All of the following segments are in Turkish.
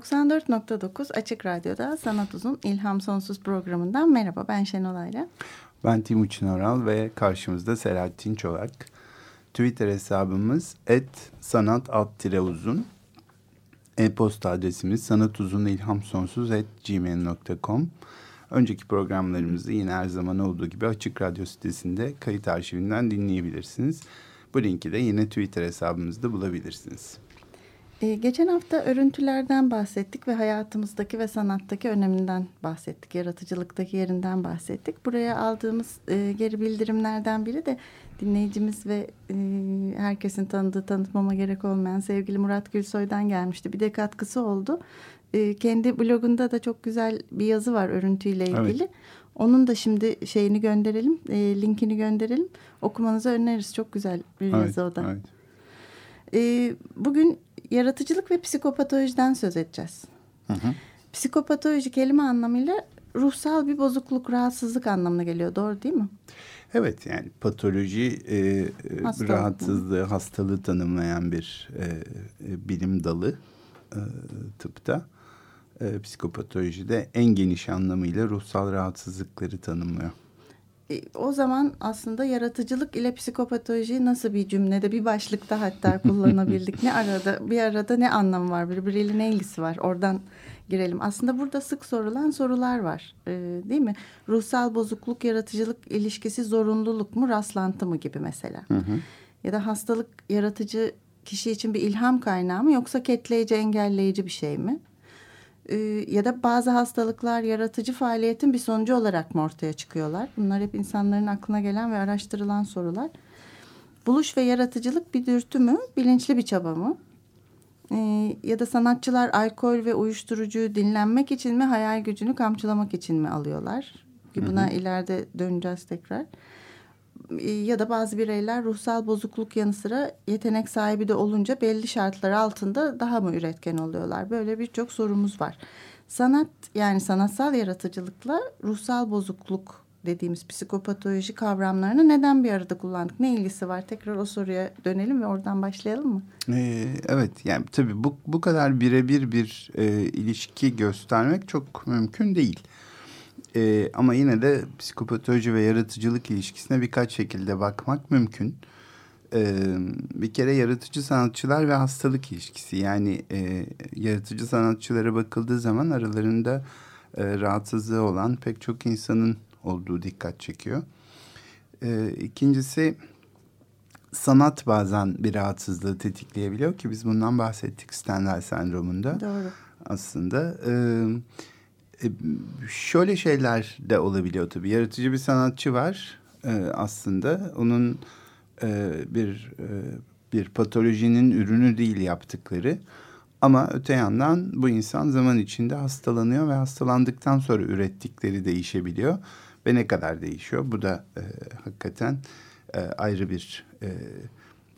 94.9 Açık Radyo'da Sanat Uzun İlham Sonsuz programından merhaba ben Şenol Ayla. Ben Timuçin Oral ve karşımızda Selahattin Çolak. Twitter hesabımız et sanat alt uzun. E-posta adresimiz sanatuzunilhamsonsuz at gmail.com. Önceki programlarımızı yine her zaman olduğu gibi Açık Radyo sitesinde kayıt arşivinden dinleyebilirsiniz. Bu linki de yine Twitter hesabımızda bulabilirsiniz. Ee, geçen hafta örüntülerden bahsettik ve hayatımızdaki ve sanattaki öneminden bahsettik. Yaratıcılıktaki yerinden bahsettik. Buraya aldığımız e, geri bildirimlerden biri de dinleyicimiz ve e, herkesin tanıdığı tanıtmama gerek olmayan sevgili Murat Gülsoy'dan gelmişti. Bir de katkısı oldu. E, kendi blogunda da çok güzel bir yazı var örüntüyle ilgili. Evet. Onun da şimdi şeyini gönderelim, e, linkini gönderelim. Okumanızı öneririz. Çok güzel bir evet, yazı o da. Evet. E, bugün yaratıcılık ve psikopatolojiden söz edeceğiz. Hı hı. Psikopatoloji kelime anlamıyla ruhsal bir bozukluk, rahatsızlık anlamına geliyor. Doğru değil mi? Evet yani patoloji e, Hastalık rahatsızlığı, mı? hastalığı tanımlayan bir e, e, bilim dalı e, tıpta. E, psikopatolojide en geniş anlamıyla ruhsal rahatsızlıkları tanımlıyor. E, o zaman aslında yaratıcılık ile psikopatoloji nasıl bir cümlede bir başlıkta hatta kullanabildik. ne arada bir arada ne anlamı var birbiriyle ne ilgisi var oradan girelim. Aslında burada sık sorulan sorular var ee, değil mi? Ruhsal bozukluk yaratıcılık ilişkisi zorunluluk mu rastlantı mı gibi mesela. Hı hı. Ya da hastalık yaratıcı kişi için bir ilham kaynağı mı yoksa ketleyici engelleyici bir şey mi? E, ya da bazı hastalıklar yaratıcı faaliyetin bir sonucu olarak mı ortaya çıkıyorlar? Bunlar hep insanların aklına gelen ve araştırılan sorular. Buluş ve yaratıcılık bir dürtü mü, bilinçli bir çaba mı? E, ya da sanatçılar alkol ve uyuşturucuyu dinlenmek için mi, hayal gücünü kamçılamak için mi alıyorlar? Buna hı hı. ileride döneceğiz tekrar. E, ya da bazı bireyler ruhsal bozukluk yanı sıra yetenek sahibi de olunca belli şartlar altında daha mı üretken oluyorlar? Böyle birçok sorumuz var. Sanat yani sanatsal yaratıcılıkla ruhsal bozukluk dediğimiz psikopatoloji kavramlarını neden bir arada kullandık? Ne ilgisi var? Tekrar o soruya dönelim ve oradan başlayalım mı? Ee, evet yani tabii bu, bu kadar birebir bir e, ilişki göstermek çok mümkün değil. E, ama yine de psikopatoloji ve yaratıcılık ilişkisine birkaç şekilde bakmak mümkün. E, bir kere yaratıcı sanatçılar ve hastalık ilişkisi. Yani e, yaratıcı sanatçılara bakıldığı zaman aralarında e, rahatsızlığı olan pek çok insanın olduğu dikkat çekiyor. E, ikincisi sanat bazen bir rahatsızlığı tetikleyebiliyor ki biz bundan bahsettik Stendhal sendromunda. Doğru. Aslında. Evet şöyle şeyler de olabiliyor tabii. Yaratıcı bir sanatçı var e, aslında. Onun e, bir e, bir patolojinin ürünü değil yaptıkları. Ama öte yandan bu insan zaman içinde hastalanıyor ve hastalandıktan sonra ürettikleri değişebiliyor. Ve ne kadar değişiyor? Bu da e, hakikaten e, ayrı bir e,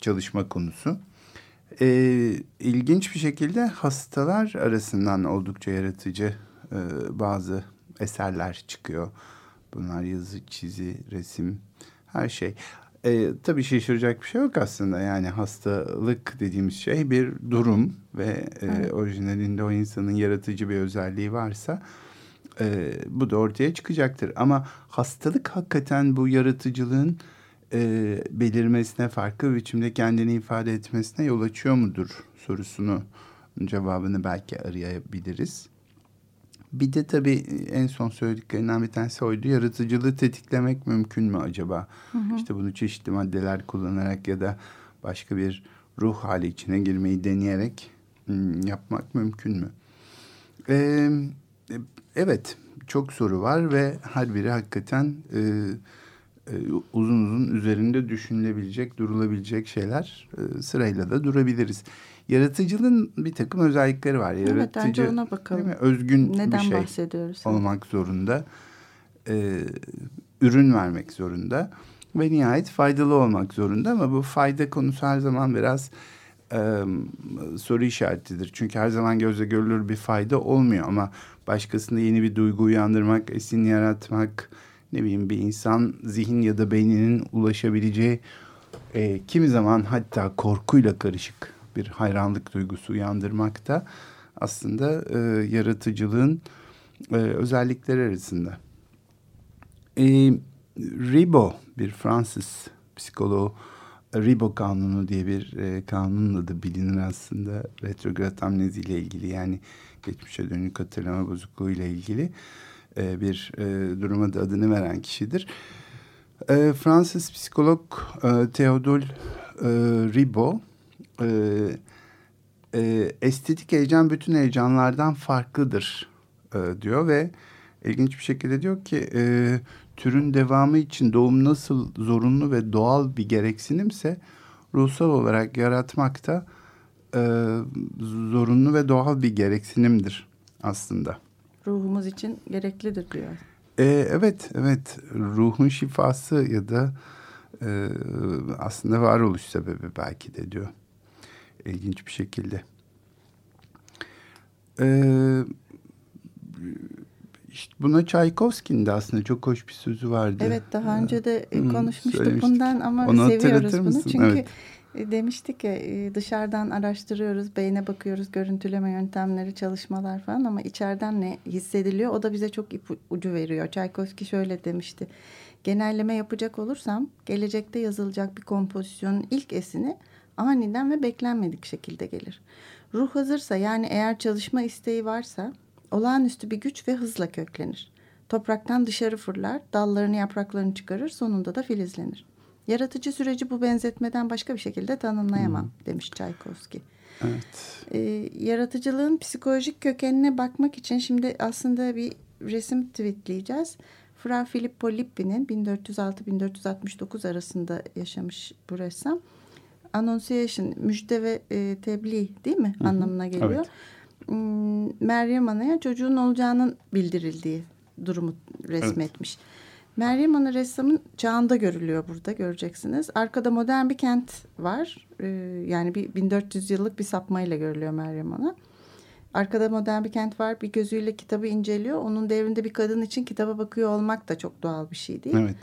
çalışma konusu. E, ilginç bir şekilde hastalar arasından oldukça yaratıcı e, bazı eserler çıkıyor. Bunlar yazı, çizi, resim, her şey. E, tabii şaşıracak bir şey yok aslında. Yani hastalık dediğimiz şey bir durum ve e, evet. orijinalinde o insanın yaratıcı bir özelliği varsa e, bu da ortaya çıkacaktır. Ama hastalık hakikaten bu yaratıcılığın e, belirmesine, farklı biçimde kendini ifade etmesine yol açıyor mudur sorusunu cevabını belki arayabiliriz. Bir de tabii en son söylediklerinden bir tanesi oydu. Yaratıcılığı tetiklemek mümkün mü acaba? Hı hı. İşte bunu çeşitli maddeler kullanarak ya da başka bir ruh hali içine girmeyi deneyerek yapmak mümkün mü? Ee, evet, çok soru var ve her biri hakikaten e, e, uzun uzun üzerinde düşünülebilecek, durulabilecek şeyler. E, sırayla da durabiliriz. Yaratıcılığın bir takım özellikleri var. Yaratıcı, evet bence ona bakalım. Özgün Neden bir şey bahsediyoruz? olmak zorunda. Ee, ürün vermek zorunda. Ve nihayet faydalı olmak zorunda ama bu fayda konusu her zaman biraz e, soru işaretidir. Çünkü her zaman gözle görülür bir fayda olmuyor ama başkasında yeni bir duygu uyandırmak, esin yaratmak, ne bileyim bir insan zihin ya da beyninin ulaşabileceği e, kimi zaman hatta korkuyla karışık bir hayranlık duygusu uyandırmak da aslında e, yaratıcılığın e, özellikleri arasında. E, Ribot bir Fransız psikoloğu Ribot kanunu diye bir e, kanunla da bilinir aslında retrograd amnezi ile ilgili yani geçmişe dönük hatırlama bozukluğu ile ilgili e, bir e, duruma da adını veren kişidir. E, Fransız psikolog e, Theodule e, Ribot e, e, estetik heyecan bütün heyecanlardan farklıdır e, diyor ve ilginç bir şekilde diyor ki e, türün devamı için doğum nasıl zorunlu ve doğal bir gereksinimse ruhsal olarak yaratmak da e, zorunlu ve doğal bir gereksinimdir aslında. Ruhumuz için gereklidir diyor. E, evet, evet. Ruhun şifası ya da e, aslında varoluş sebebi belki de diyor. İlginç bir şekilde. Eee işte buna Çaykovski'nin de aslında çok hoş bir sözü vardı. Evet daha önce de hmm, konuşmuştuk bundan ama Onu seviyoruz bunu. Mısın? Çünkü evet. E, demiştik ya e, dışarıdan araştırıyoruz, beyne bakıyoruz, görüntüleme yöntemleri, çalışmalar falan ama içeriden ne hissediliyor o da bize çok ipucu veriyor. Çaykovski şöyle demişti. Genelleme yapacak olursam gelecekte yazılacak bir kompozisyonun ilk esini aniden ve beklenmedik şekilde gelir. Ruh hazırsa yani eğer çalışma isteği varsa olağanüstü bir güç ve hızla köklenir. Topraktan dışarı fırlar, dallarını yapraklarını çıkarır, sonunda da filizlenir. Yaratıcı süreci bu benzetmeden başka bir şekilde tanımlayamam hmm. demiş Çaykovski. Evet. Ee, yaratıcılığın psikolojik kökenine bakmak için şimdi aslında bir resim tweetleyeceğiz. Fra Filippo Lippi'nin 1406-1469 arasında yaşamış bu ressam. Annunciation, müjde ve e, tebliğ değil mi Hı -hı. anlamına geliyor. Evet. Hmm, Meryem Ana'ya çocuğun olacağının bildirildiği durumu resmetmiş. Evet. Meryem Ana ressamın çağında görülüyor burada göreceksiniz. Arkada modern bir kent var. Ee, yani bir 1400 yıllık bir sapmayla görülüyor Meryem Ana. Arkada modern bir kent var. Bir gözüyle kitabı inceliyor. Onun devrinde bir kadın için kitaba bakıyor olmak da çok doğal bir şey değil. Evet.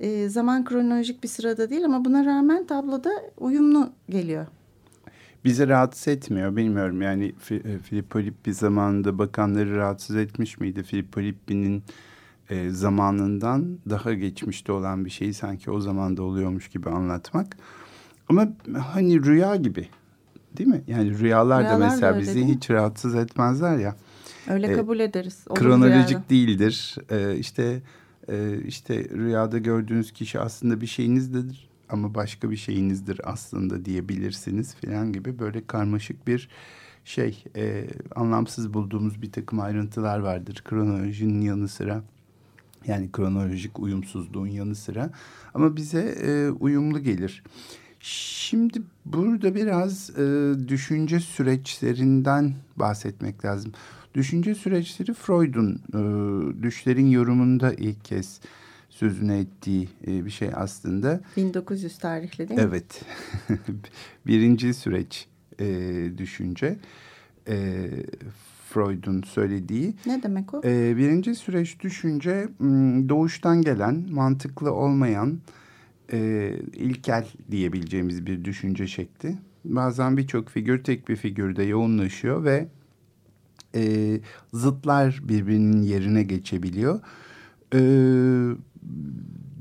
Ee, zaman kronolojik bir sırada değil ama buna rağmen tabloda uyumlu geliyor. Bizi rahatsız etmiyor bilmiyorum yani e, Filippo Lippi zamanında bakanları rahatsız etmiş miydi? Filippo Lippi'nin e, zamanından daha geçmişte olan bir şeyi sanki o zamanda oluyormuş gibi anlatmak. Ama hani rüya gibi değil mi? Yani rüyalar, rüyalar da mesela da bizi hiç rahatsız etmezler ya. Öyle e, kabul ederiz. Olur kronolojik rüyada. değildir. E, işte e, işte rüyada gördüğünüz kişi aslında bir şeyinizdir ama başka bir şeyinizdir aslında diyebilirsiniz falan gibi böyle karmaşık bir şey e, anlamsız bulduğumuz bir takım ayrıntılar vardır kronolojinin yanı sıra yani kronolojik uyumsuzluğun yanı sıra ama bize e, uyumlu gelir. Şimdi burada biraz e, düşünce süreçlerinden bahsetmek lazım. Düşünce süreçleri Freud'un e, düşlerin yorumunda ilk kez sözünü ettiği e, bir şey aslında. 1900 tarihli değil mi? Evet. Birinci süreç e, düşünce. E, Freud'un söylediği. Ne demek o? E, birinci süreç düşünce doğuştan gelen, mantıklı olmayan, e, ilkel diyebileceğimiz bir düşünce şekli. Bazen birçok figür tek bir figürde yoğunlaşıyor ve e, zıtlar birbirinin yerine geçebiliyor. E,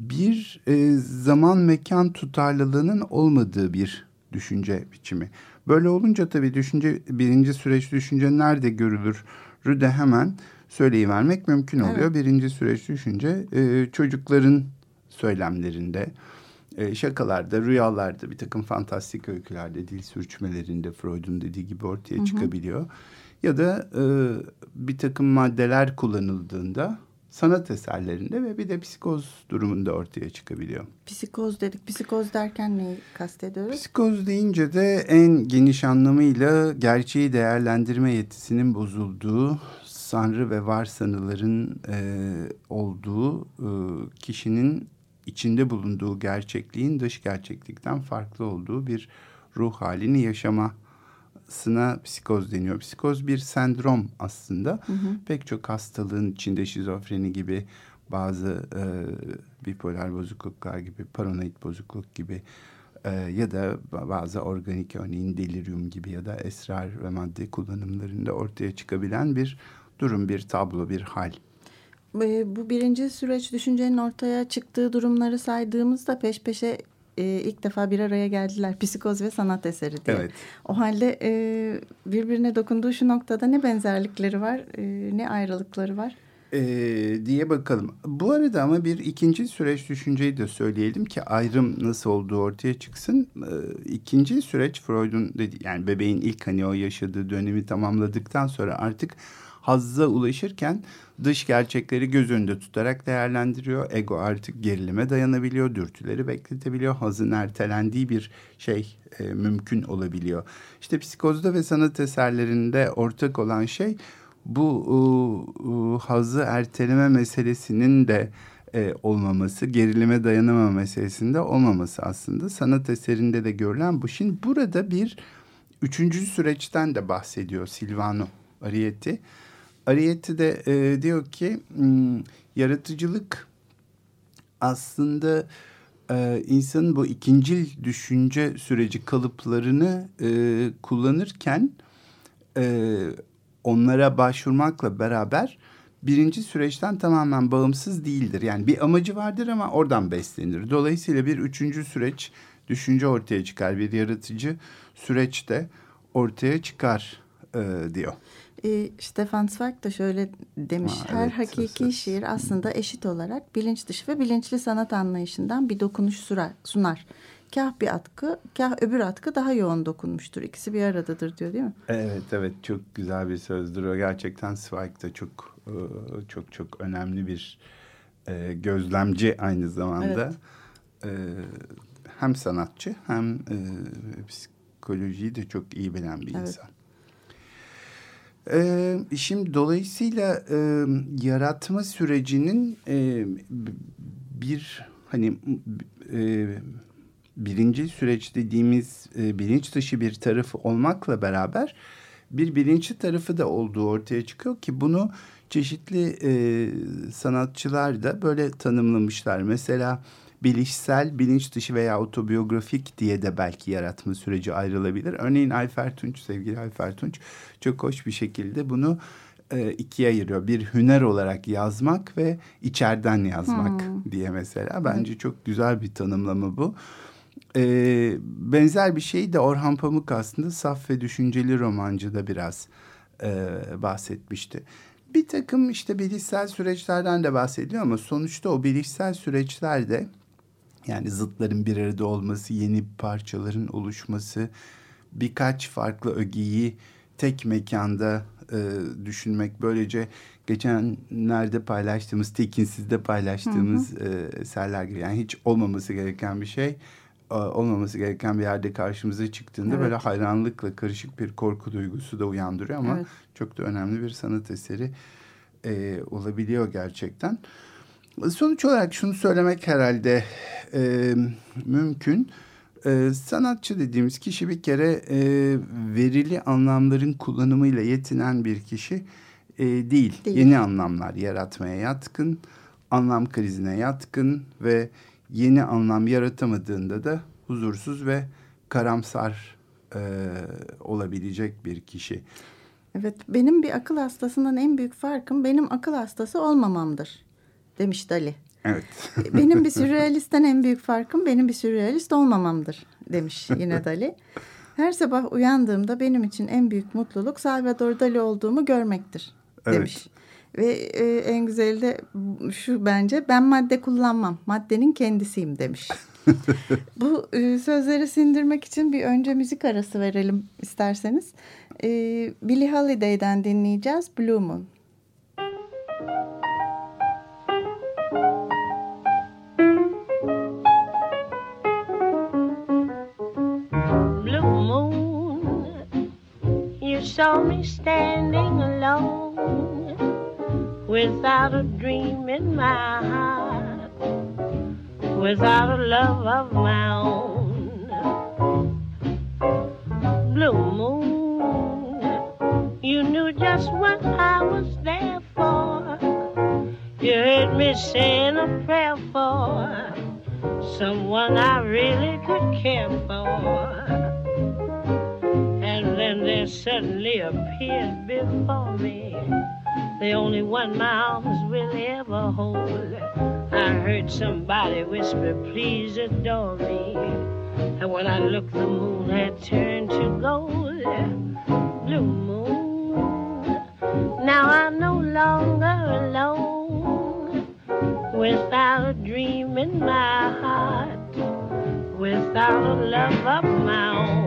bir e, zaman mekan tutarlılığının olmadığı bir düşünce biçimi. Böyle olunca tabii düşünce birinci süreç düşünce nerede görülür de hemen söyleyivermek mümkün oluyor. Evet. Birinci süreç düşünce e, çocukların söylemlerinde, e, şakalarda, rüyalarda, bir takım fantastik öykülerde, dil sürçmelerinde Freud'un dediği gibi ortaya hı hı. çıkabiliyor. Ya da e, bir takım maddeler kullanıldığında sanat eserlerinde ve bir de psikoz durumunda ortaya çıkabiliyor. Psikoz dedik. Psikoz derken neyi kastediyoruz? Psikoz deyince de en geniş anlamıyla gerçeği değerlendirme yetisinin bozulduğu, sanrı ve varsanıların e, olduğu e, kişinin içinde bulunduğu gerçekliğin dış gerçeklikten farklı olduğu bir ruh halini yaşamasına psikoz deniyor. Psikoz bir sendrom aslında. Hı hı. Pek çok hastalığın içinde şizofreni gibi bazı e, bipolar bozukluklar gibi, paranoid bozukluk gibi e, ya da bazı organik örneğin delirium gibi ya da esrar ve madde kullanımlarında ortaya çıkabilen bir durum, bir tablo, bir hal. Bu birinci süreç düşüncenin ortaya çıktığı durumları saydığımızda peş peşe e, ilk defa bir araya geldiler. Psikoz ve sanat eseri diye. Evet. O halde e, birbirine dokunduğu şu noktada ne benzerlikleri var, e, ne ayrılıkları var? E, diye bakalım. Bu arada ama bir ikinci süreç düşünceyi de söyleyelim ki ayrım nasıl olduğu ortaya çıksın. E, ikinci süreç Freud'un dedi yani bebeğin ilk hani o yaşadığı dönemi tamamladıktan sonra artık hazza ulaşırken dış gerçekleri göz önünde tutarak değerlendiriyor. Ego artık gerilime dayanabiliyor, dürtüleri bekletebiliyor. Hazın ertelendiği bir şey e, mümkün olabiliyor. İşte psikozda ve sanat eserlerinde ortak olan şey bu e, e, hazı erteleme meselesinin de e, olmaması, gerilime dayanamama meselesinde olmaması aslında sanat eserinde de görülen bu. Şimdi burada bir üçüncü süreçten de bahsediyor Silvano Arietti. Arietti de e, diyor ki hmm, yaratıcılık aslında e, insanın bu ikincil düşünce süreci kalıplarını e, kullanırken e, onlara başvurmakla beraber birinci süreçten tamamen bağımsız değildir. Yani bir amacı vardır ama oradan beslenir. Dolayısıyla bir üçüncü süreç düşünce ortaya çıkar. Bir yaratıcı süreçte ortaya çıkar e, diyor. E, Stefan Zweig da şöyle demiş. Ha, Her evet, hakiki evet. şiir aslında eşit olarak bilinç dışı ve bilinçli sanat anlayışından bir dokunuş sunar. Kah bir atkı, kah öbür atkı daha yoğun dokunmuştur. İkisi bir aradadır diyor değil mi? Evet, evet. Çok güzel bir sözdür o. Gerçekten Zweig da çok e, çok çok önemli bir e, gözlemci aynı zamanda. Evet. Hem sanatçı hem psikolojiyi de çok iyi bilen bir evet. insan. Ee, şimdi dolayısıyla e, yaratma sürecinin e, bir hani e, birinci süreç dediğimiz e, bilinç dışı bir tarafı olmakla beraber bir bilinçli tarafı da olduğu ortaya çıkıyor ki bunu çeşitli e, sanatçılar da böyle tanımlamışlar. Mesela bilişsel, bilinç dışı veya otobiyografik diye de belki yaratma süreci ayrılabilir. Örneğin Ayfer Tunç, sevgili Ayfer Tunç çok hoş bir şekilde bunu e, ikiye ayırıyor. Bir hüner olarak yazmak ve içeriden yazmak hmm. diye mesela. Bence hmm. çok güzel bir tanımlama bu. Ee, benzer bir şey de Orhan Pamuk aslında saf ve düşünceli romancıda biraz e, bahsetmişti. Bir takım işte bilişsel süreçlerden de bahsediyor ama sonuçta o bilişsel süreçlerde yani zıtların bir arada olması, yeni parçaların oluşması, birkaç farklı ögeyi tek mekanda e, düşünmek. Böylece geçenlerde paylaştığımız, Tekinsiz'de paylaştığımız hı hı. E, eserler gibi. Yani hiç olmaması gereken bir şey e, olmaması gereken bir yerde karşımıza çıktığında evet. böyle hayranlıkla karışık bir korku duygusu da uyandırıyor ama evet. çok da önemli bir sanat eseri e, olabiliyor gerçekten. Sonuç olarak şunu söylemek herhalde e, mümkün. E, sanatçı dediğimiz kişi bir kere e, verili anlamların kullanımıyla yetinen bir kişi e, değil. değil. Yeni anlamlar yaratmaya yatkın, anlam krizine yatkın ve yeni anlam yaratamadığında da huzursuz ve karamsar e, olabilecek bir kişi. Evet, benim bir akıl hastasından en büyük farkım benim akıl hastası olmamamdır demiş Dali. Evet. benim bir sürrealistten en büyük farkım benim bir sürrealist olmamamdır demiş yine Dali. Her sabah uyandığımda benim için en büyük mutluluk Salvador Dali olduğumu görmektir demiş. Evet. Ve e, en güzeli de şu bence ben madde kullanmam maddenin kendisiyim demiş. Bu e, sözleri sindirmek için bir önce müzik arası verelim isterseniz. E, Billie Holiday'den dinleyeceğiz Blue Moon. Standing alone without a dream in my heart, without a love of my own. Blue moon, you knew just what I was there for. You heard me saying a prayer for someone I really could care for there suddenly appeared before me. The only one my arms will ever hold. I heard somebody whisper, please adore me. And when I looked, the moon had turned to gold. Blue moon. Now I'm no longer alone. Without a dream in my heart. Without a love of my own.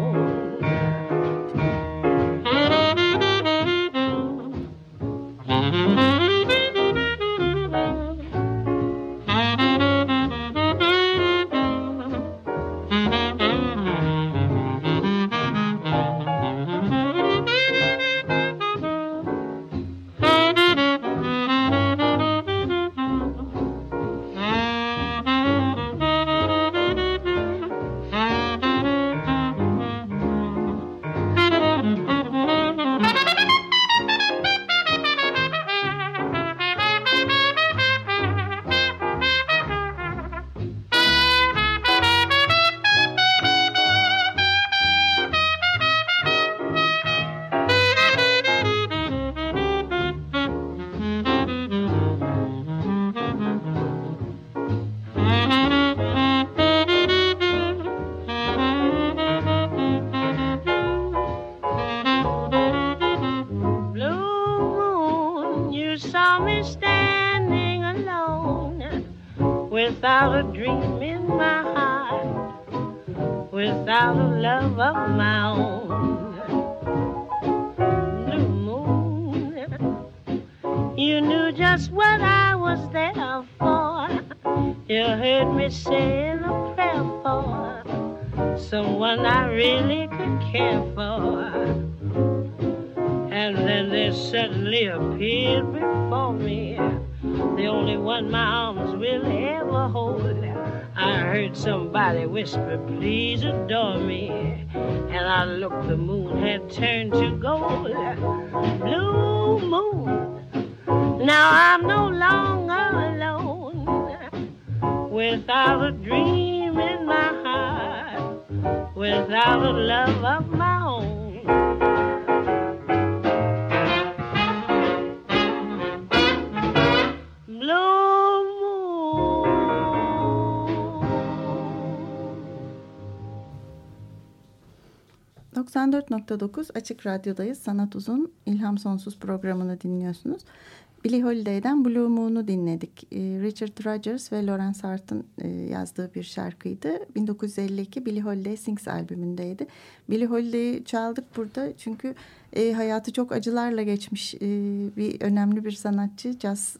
just what I was there for. You heard me saying a prayer for someone I really could care for. And then they suddenly appeared before me, the only one my arms will ever hold. I heard somebody whisper, please adore me. And I looked, the moon had turned to gold. Blue moon Now I'm no longer alone. Without a dream in my heart. Without a love of my own. 94.9 Açık Radyo'dayız. Sanat Uzun İlham Sonsuz programını dinliyorsunuz. Billie Holiday'den Blue Moon'u dinledik. Ee, Richard Rodgers ve Lawrence Hart'ın e, yazdığı bir şarkıydı. 1952 Billie Holiday Sings albümündeydi. Billie Holiday'i çaldık burada çünkü e, hayatı çok acılarla geçmiş e, bir önemli bir sanatçı, caz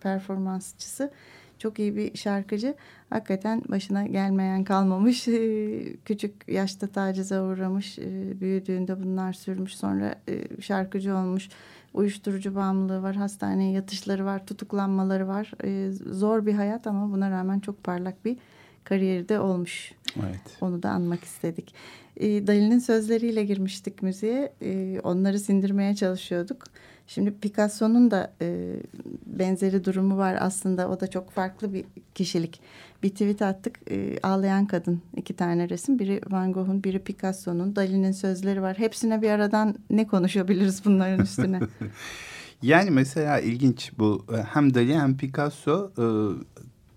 performansçısı. Çok iyi bir şarkıcı. Hakikaten başına gelmeyen kalmamış. Küçük yaşta tacize uğramış. Büyüdüğünde bunlar sürmüş. Sonra şarkıcı olmuş. Uyuşturucu bağımlılığı var. Hastaneye yatışları var. Tutuklanmaları var. Ee, zor bir hayat ama buna rağmen çok parlak bir kariyeri de olmuş. Evet. Onu da anmak istedik. Dali'nin sözleriyle girmiştik müziğe. Onları sindirmeye çalışıyorduk. Şimdi Picasso'nun da e, benzeri durumu var aslında. O da çok farklı bir kişilik. Bir tweet attık. E, ağlayan kadın iki tane resim. Biri Van Gogh'un, biri Picasso'nun. Dali'nin sözleri var. Hepsine bir aradan ne konuşabiliriz bunların üstüne? yani mesela ilginç bu. Hem Dali hem Picasso e,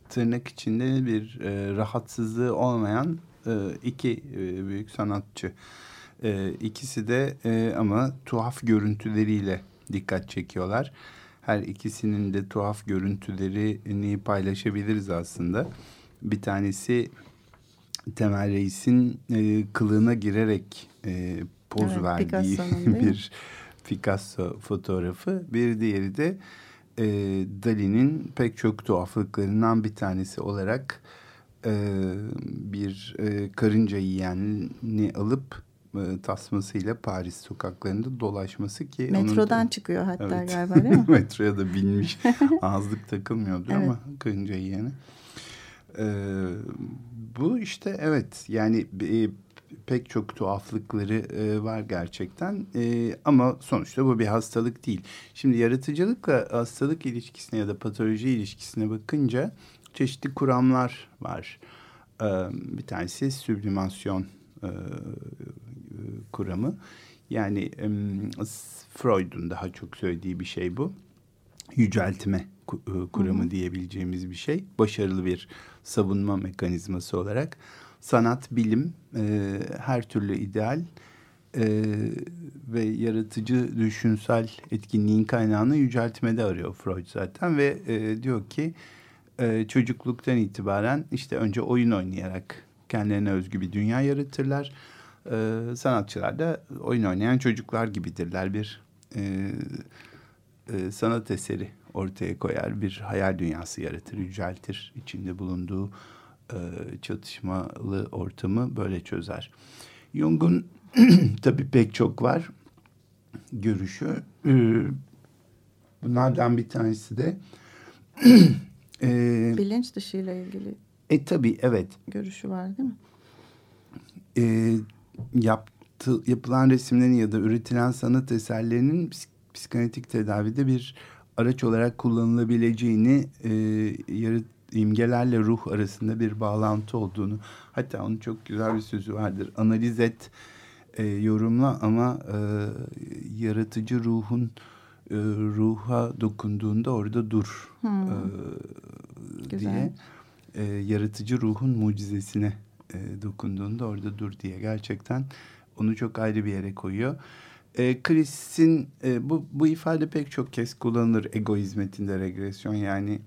tırnak içinde bir e, rahatsızlığı olmayan e, iki e, büyük sanatçı. E, ikisi de e, ama tuhaf görüntüleriyle dikkat çekiyorlar. Her ikisinin de tuhaf görüntülerini paylaşabiliriz aslında. Bir tanesi Temel Reis'in e, kılığına girerek e, poz evet, verdiği bir Picasso fotoğrafı. Bir diğeri de e, Dali'nin pek çok tuhaflıklarından bir tanesi olarak e, bir e, karınca yiyenini alıp e, tasmasıyla Paris sokaklarında dolaşması ki metrodan onun da, çıkıyor hatta evet, galiba değil mi? metroya da binmiş ağızlık takılmıyordur evet. ama karınca yiyene. Ee, bu işte evet yani e, pek çok tuhaflıkları e, var gerçekten e, ama sonuçta bu bir hastalık değil. Şimdi yaratıcılıkla hastalık ilişkisine ya da patoloji ilişkisine bakınca çeşitli kuramlar var. E, bir tanesi süblimasyon e, kuramı. Yani e, Freud'un daha çok söylediği bir şey bu. Yüceltme kuramı Hı-hı. diyebileceğimiz bir şey. Başarılı bir savunma mekanizması olarak sanat, bilim, e, her türlü ideal e, ve yaratıcı düşünsel etkinliğin kaynağını yüceltmede arıyor Freud zaten ve e, diyor ki e, çocukluktan itibaren işte önce oyun oynayarak kendilerine özgü bir dünya yaratırlar. E, sanatçılar da oyun oynayan çocuklar gibidirler bir e, e, sanat eseri ortaya koyar bir hayal dünyası yaratır, yüceltir içinde bulunduğu e, çatışmalı ortamı böyle çözer. Jung'un tabii pek çok var görüşü. E, bunlardan bir tanesi de e, bilinç dışı ile ilgili. E tabii evet. Görüşü var değil mi? E, yaptı, yapılan resimlerin ya da üretilen sanat eserlerinin psik, psikanalitik tedavide bir araç olarak kullanılabileceğini e, yarat, imgelerle ruh arasında bir bağlantı olduğunu hatta onun çok güzel bir sözü vardır analiz et e, yorumla ama e, yaratıcı ruhun e, ruha dokunduğunda orada dur hmm. e, diye e, yaratıcı ruhun mucizesine e, dokunduğunda orada dur diye gerçekten onu çok ayrı bir yere koyuyor. E, Chris'in e, bu, bu ifade pek çok kez kullanılır ego hizmetinde regresyon yani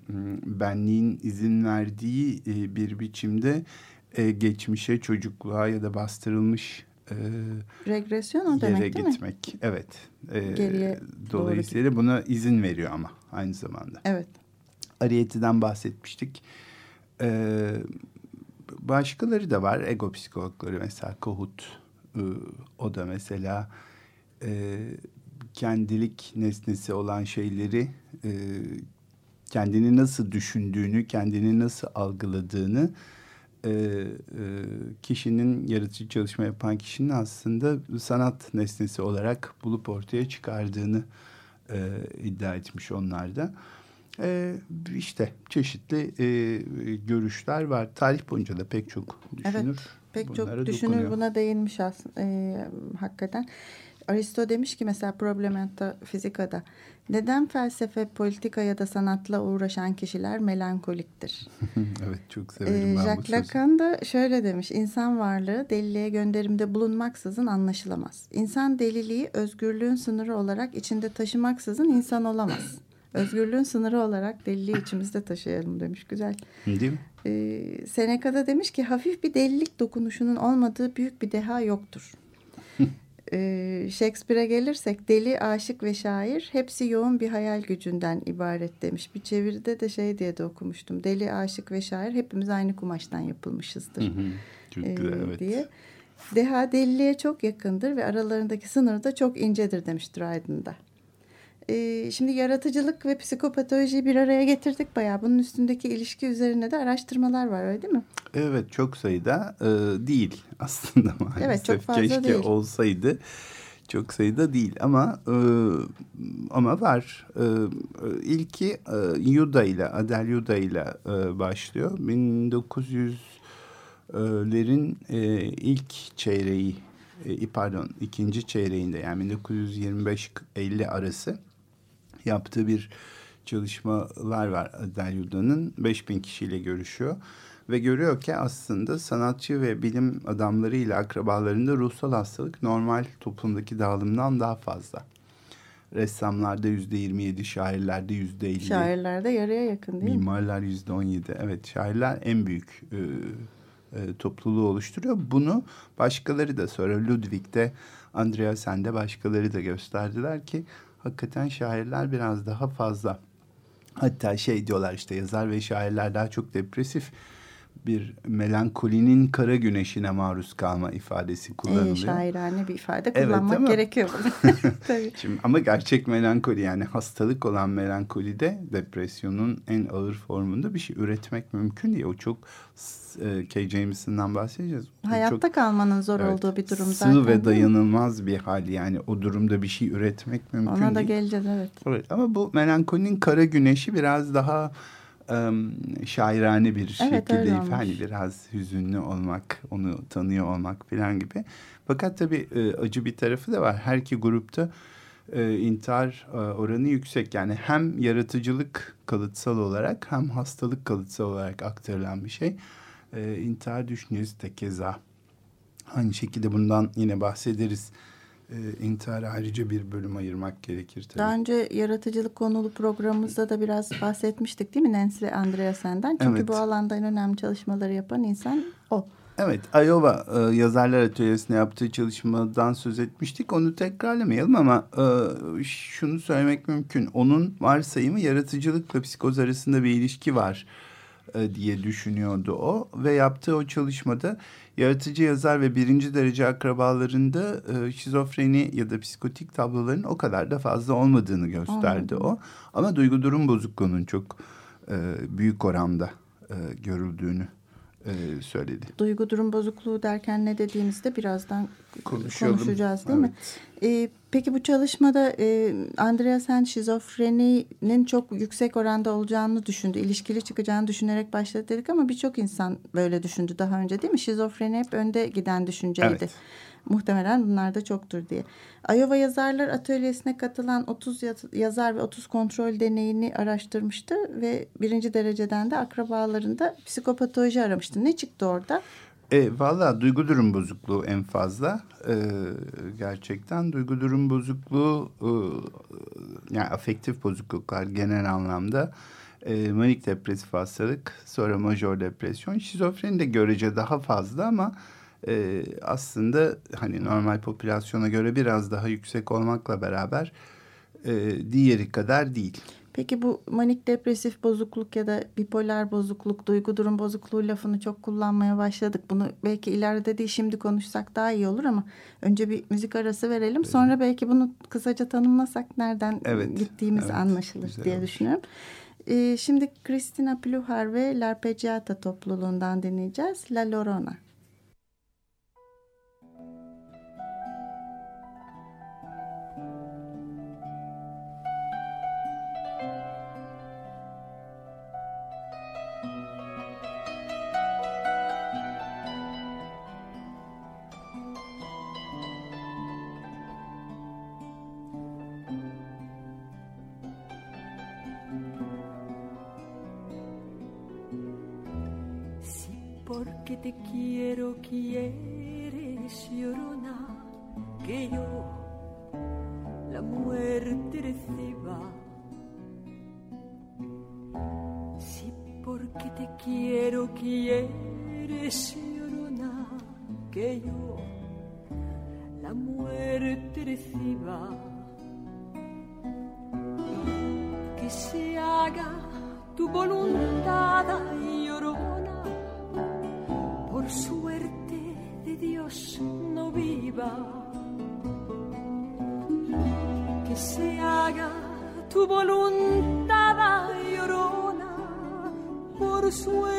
benliğin izin verdiği e, bir biçimde e, geçmişe, çocukluğa ya da bastırılmış e, regresyon o demek değil gitmek. mi? Evet. E, Geriye dolayısıyla doğru. buna izin veriyor ama aynı zamanda. Evet. Ariyeti'den bahsetmiştik. E, başkaları da var. Ego psikologları mesela Kohut. E, o da mesela e, kendilik nesnesi olan şeyleri e, kendini nasıl düşündüğünü, kendini nasıl algıladığını e, e, kişinin yaratıcı çalışma yapan kişinin aslında sanat nesnesi olarak bulup ortaya çıkardığını e, iddia etmiş onlar da. E, işte çeşitli e, görüşler var. Tarih boyunca da pek çok düşünür. Evet, pek çok düşünür dokunuyor. buna değinmiş aslında e, hakikaten. Aristo demiş ki mesela Problementa Fizika'da neden felsefe, politika ya da sanatla uğraşan kişiler melankoliktir? evet çok severim ee, ben Jacques Lacan da şöyle demiş insan varlığı deliliğe gönderimde bulunmaksızın anlaşılamaz. İnsan deliliği özgürlüğün sınırı olarak içinde taşımaksızın insan olamaz. Özgürlüğün sınırı olarak deliliği içimizde taşıyalım demiş. Güzel. Değil mi? Ee, Seneca'da demiş ki hafif bir delilik dokunuşunun olmadığı büyük bir deha yoktur. Ee, Shakespeare'e gelirsek deli, aşık ve şair hepsi yoğun bir hayal gücünden ibaret demiş. Bir çeviride de şey diye de okumuştum. Deli, aşık ve şair hepimiz aynı kumaştan yapılmışızdır. Çok güzel, ee, evet. diye. Deha deliliğe çok yakındır ve aralarındaki sınır da çok incedir demiş Dryden'da. Ee, şimdi yaratıcılık ve psikopatolojiyi bir araya getirdik bayağı. Bunun üstündeki ilişki üzerine de araştırmalar var öyle değil mi? Evet çok sayıda e, değil aslında maalesef. Evet çok fazla Keşke değil. olsaydı çok sayıda değil ama e, ama var. E, ilki e, Yuda ile Adel Yuda ile e, başlıyor. 1900'lerin e, ilk çeyreği e, pardon ikinci çeyreğinde yani 1925-50 arası yaptığı bir çalışmalar var Adel Yuda'nın. 5000 kişiyle görüşüyor. Ve görüyor ki aslında sanatçı ve bilim adamlarıyla akrabalarında ruhsal hastalık normal toplumdaki dağılımdan daha fazla. Ressamlarda yüzde yirmi yedi, şairlerde yüzde elli. Şairlerde yarıya yakın değil mi? Mimarlar yüzde on yedi. Evet, şairler en büyük e, e, topluluğu oluşturuyor. Bunu başkaları da sonra Ludwig'de, Andrea Sende başkaları da gösterdiler ki hakikaten şairler biraz daha fazla. Hatta şey diyorlar işte yazar ve şairler daha çok depresif. Bir melankolinin kara güneşine maruz kalma ifadesi kullanılıyor. Ee, şairane bir ifade Evet, kullanmak ama- gerekiyor. Tabii. Şimdi ama gerçek melankoli yani hastalık olan melankolide depresyonun en ağır formunda bir şey üretmek mümkün değil. O çok e, Kay Jameson'dan bahsedeceğiz. O Hayatta çok, kalmanın zor evet, olduğu bir durum sığ zaten. ve değil mi? dayanılmaz bir hal yani o durumda bir şey üretmek mümkün Ona da değil. geleceğiz evet. Evet, ama bu melankolinin kara güneşi biraz daha şairane bir Evet, şekilde ifade biraz hüzünlü olmak, onu tanıyor olmak falan gibi. Fakat tabii e, acı bir tarafı da var. Her iki grupta e, intihar e, oranı yüksek. Yani hem yaratıcılık kalıtsal olarak hem hastalık kalıtsal olarak aktarılan bir şey. E, intihar düşüncesi de keza. Aynı şekilde bundan yine bahsederiz. E, intihara ayrıca bir bölüm ayırmak gerekir tabii. Daha önce yaratıcılık konulu programımızda da biraz bahsetmiştik değil mi Nancy Andreasen'den? Çünkü Evet. bu alanda en önemli çalışmaları yapan insan o. Evet, Iowa e, Yazarlar Atölyesi'ne yaptığı çalışmadan söz etmiştik. Onu tekrarlamayalım ama e, şunu söylemek mümkün. Onun varsayımı yaratıcılıkla psikoz arasında bir ilişki var e, diye düşünüyordu o. Ve yaptığı o çalışmada yaratıcı yazar ve birinci derece akrabalarında e, şizofreni ya da psikotik tabloların o kadar da fazla olmadığını gösterdi o. Ama duygu durum bozukluğunun çok e, büyük oranda e, görüldüğünü e, söyledi. Duygu durum bozukluğu derken ne dediğimizde birazdan konuşacağız değil mi? Ee, peki bu çalışmada e, Andreasen şizofreninin çok yüksek oranda olacağını düşündü. ilişkili çıkacağını düşünerek başladı dedik ama birçok insan böyle düşündü daha önce değil mi? Şizofreni hep önde giden düşünceydi. Evet. Muhtemelen bunlar da çoktur diye. Iowa Yazarlar Atölyesi'ne katılan 30 yaz- yazar ve 30 kontrol deneyini araştırmıştı ve birinci dereceden de akrabalarında psikopatoloji aramıştı. Ne çıktı orada? E, Valla duygu durum bozukluğu en fazla. E, gerçekten duygu durum bozukluğu e, yani afektif bozukluklar genel anlamda e, manik depresif hastalık sonra majör depresyon şizofreni de görece daha fazla ama e, aslında hani normal popülasyona göre biraz daha yüksek olmakla beraber e, diğeri kadar değil. Peki bu manik depresif bozukluk ya da bipolar bozukluk, duygu durum bozukluğu lafını çok kullanmaya başladık. Bunu belki ileride değil şimdi konuşsak daha iyi olur ama önce bir müzik arası verelim. Sonra belki bunu kısaca tanımlasak nereden Evet, gittiğimiz evet. anlaşılır Güzel diye olur. düşünüyorum. Ee, şimdi Christina Pluhar ve L'Arpeggiata topluluğundan dinleyeceğiz. La Lorona. Porque te quiero, quieres, llorona, que yo la muerte reciba. Sí, porque te quiero, quieres, llorona, que yo la muerte reciba. Que se haga tu voluntad, Que se haga tu voluntad, llorona, por suerte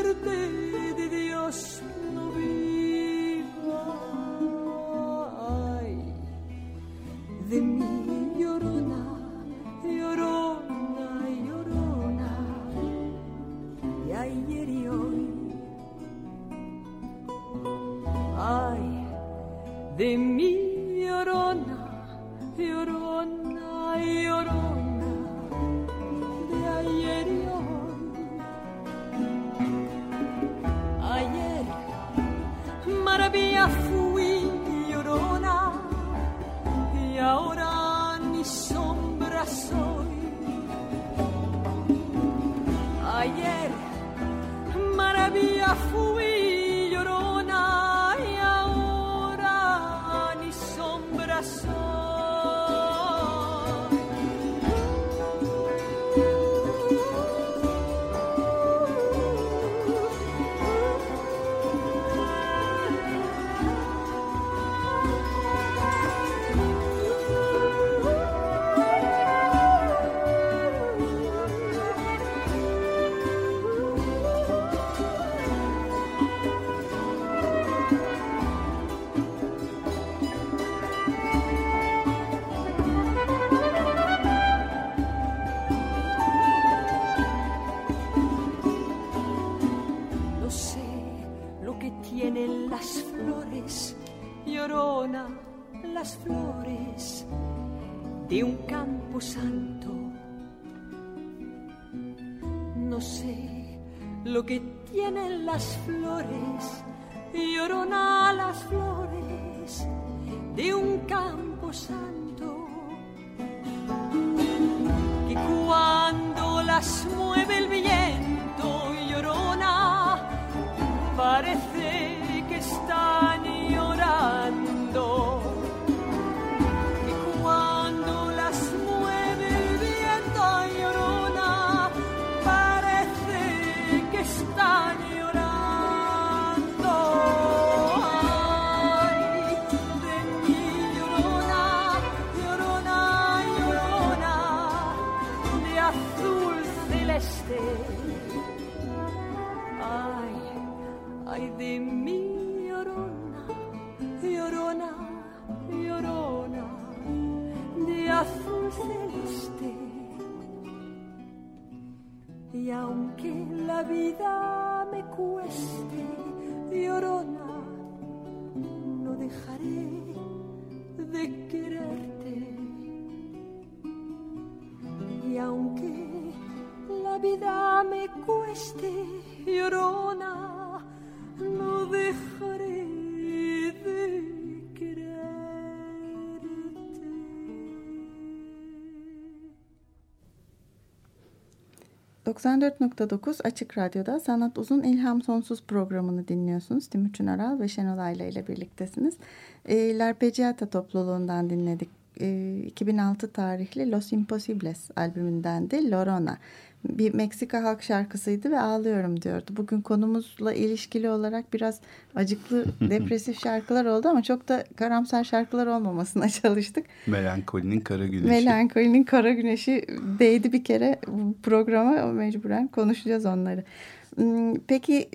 Ayer, maravilla fui llorona, y ahora ni sombra soy. Ay de mi llorona, llorona, llorona, de azul celeste. Y aunque la vida me cueste, llorona, no dejaré de quererte. Y aunque la vida me cueste, llorona, dejaré de quererte. 94.9 Açık Radyo'da Sanat Uzun İlham Sonsuz programını dinliyorsunuz. Timuçin Aral ve Şenol Ayla ile birliktesiniz. E, L'Arpeggiata topluluğundan dinledik. E, 2006 tarihli Los Imposibles albümündendi Lorona. Bir Meksika halk şarkısıydı ve ağlıyorum diyordu. Bugün konumuzla ilişkili olarak biraz acıklı, depresif şarkılar oldu ama çok da karamsar şarkılar olmamasına çalıştık. Melankolinin kara güneşi. Melankolinin kara güneşi değdi bir kere programa mecburen konuşacağız onları. Hmm, Peki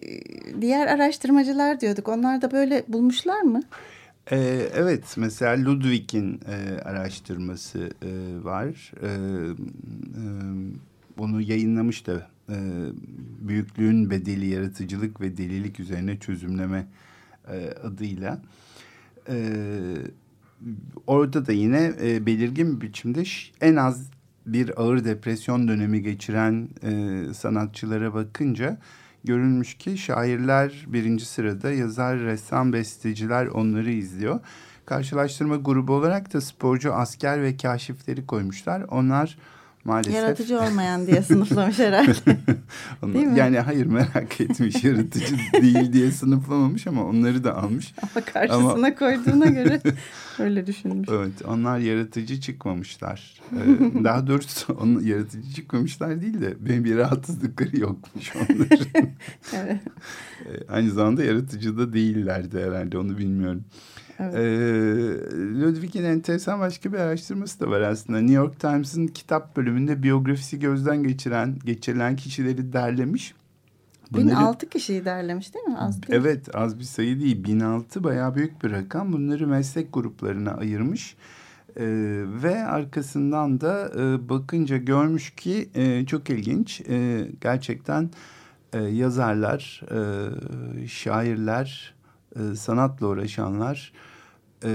diğer araştırmacılar diyorduk. Onlar da böyle bulmuşlar mı? Ee, evet mesela Ludwig'in e, araştırması e, var. E, e, bunu yayınlamış da e, büyüklüğün bedeli yaratıcılık ve delilik üzerine çözümleme e, adıyla. E, orada da yine e, belirgin bir biçimde en az bir ağır depresyon dönemi geçiren e, sanatçılara bakınca görülmüş ki şairler birinci sırada, yazar, ressam, besteciler onları izliyor. Karşılaştırma grubu olarak da sporcu, asker ve kaşifleri koymuşlar. Onlar maalesef... Yaratıcı olmayan diye sınıflamış herhalde. Onlar- Değil mi? Yani hayır merak etmiş yaratıcı değil diye sınıflamamış ama onları da almış. Ama karşısına koyduğuna göre öyle düşünmüş. Evet onlar yaratıcı çıkmamışlar. Ee, daha doğrusu onun yaratıcı çıkmamışlar değil de benim bir rahatsızlıkları yokmuş onların. Evet. Ee, Aynı zamanda yaratıcı da değillerdi herhalde onu bilmiyorum. Evet. Ee, Ludwig'in enteresan başka bir araştırması da var aslında. New York Times'ın kitap bölümünde biyografisi gözden geçiren, geçirilen kişileri derlemiş. Bunları- 1006 kişiyi derlemiş değil mi? Az değil. Evet az bir sayı değil. 1006 bayağı büyük bir rakam. Bunları meslek gruplarına ayırmış. Ee, ve arkasından da e, bakınca görmüş ki e, çok ilginç. E, gerçekten e, yazarlar, e, şairler, e, sanatla uğraşanlar, e,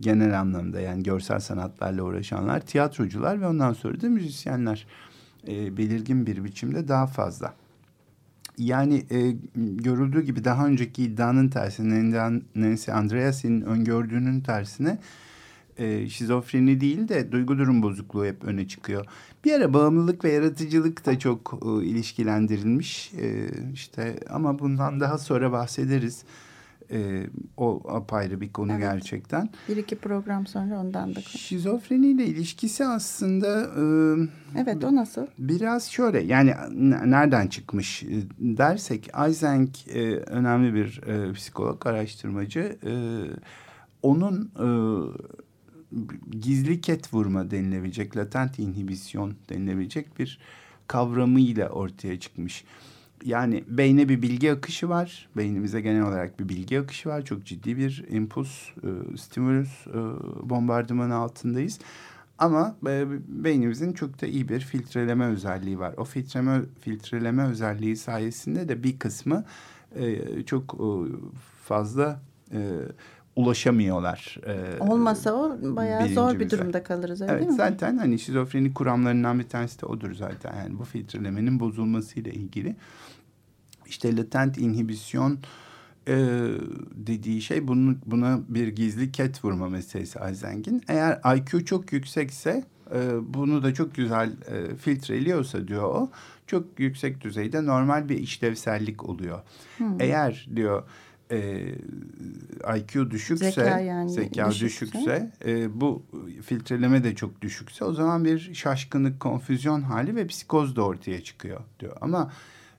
genel anlamda yani görsel sanatlarla uğraşanlar, tiyatrocular ve ondan sonra da müzisyenler e, belirgin bir biçimde daha fazla. Yani e, görüldüğü gibi daha önceki iddianın tersine Nancy Andreasen'in öngördüğünün tersine e, şizofreni değil de duygu durum bozukluğu hep öne çıkıyor. Bir ara bağımlılık ve yaratıcılık da çok e, ilişkilendirilmiş e, işte ama bundan daha sonra bahsederiz. E, o apayrı bir konu Evet. gerçekten. Bir iki program sonra ondan da konuş. Şizofreniyle ilişkisi aslında e, Evet o nasıl? Biraz şöyle yani nereden çıkmış e, dersek Eysenck e, önemli bir e, psikolog araştırmacı E, onun e, gizli ket vurma denilebilecek latent inhibisyon denilebilecek bir kavramıyla ortaya çıkmış. Yani beyne bir bilgi akışı var. Beynimize genel olarak bir bilgi akışı var. Çok ciddi bir impuls, e, stimulus e, bombardımanı altındayız. Ama e, beynimizin çok da iyi bir filtreleme özelliği var. O filtreleme, filtreleme özelliği sayesinde de bir kısmı e, çok e, fazla e, ulaşamıyorlar. E, Olmasa o bayağı zor bir durumda kalırız öyle Evet değil mi? zaten hani şizofreni kuramlarından bir tanesi de odur zaten. Yani bu filtrelemenin bozulmasıyla ilgili. İşte latent inhibisyon e, dediği şey bunun, buna bir gizli ket vurma meselesi Eisen'in. Eğer IQ çok yüksekse e, bunu da çok güzel e, filtreliyorsa diyor o. Çok yüksek düzeyde normal bir işlevsellik oluyor. Eğer diyor e, IQ düşükse, Zeka yani zeka düşükse. düşükse, e, bu filtreleme de çok düşükse o zaman bir şaşkınlık, konfüzyon hali ve psikoz da ortaya çıkıyor diyor. Ama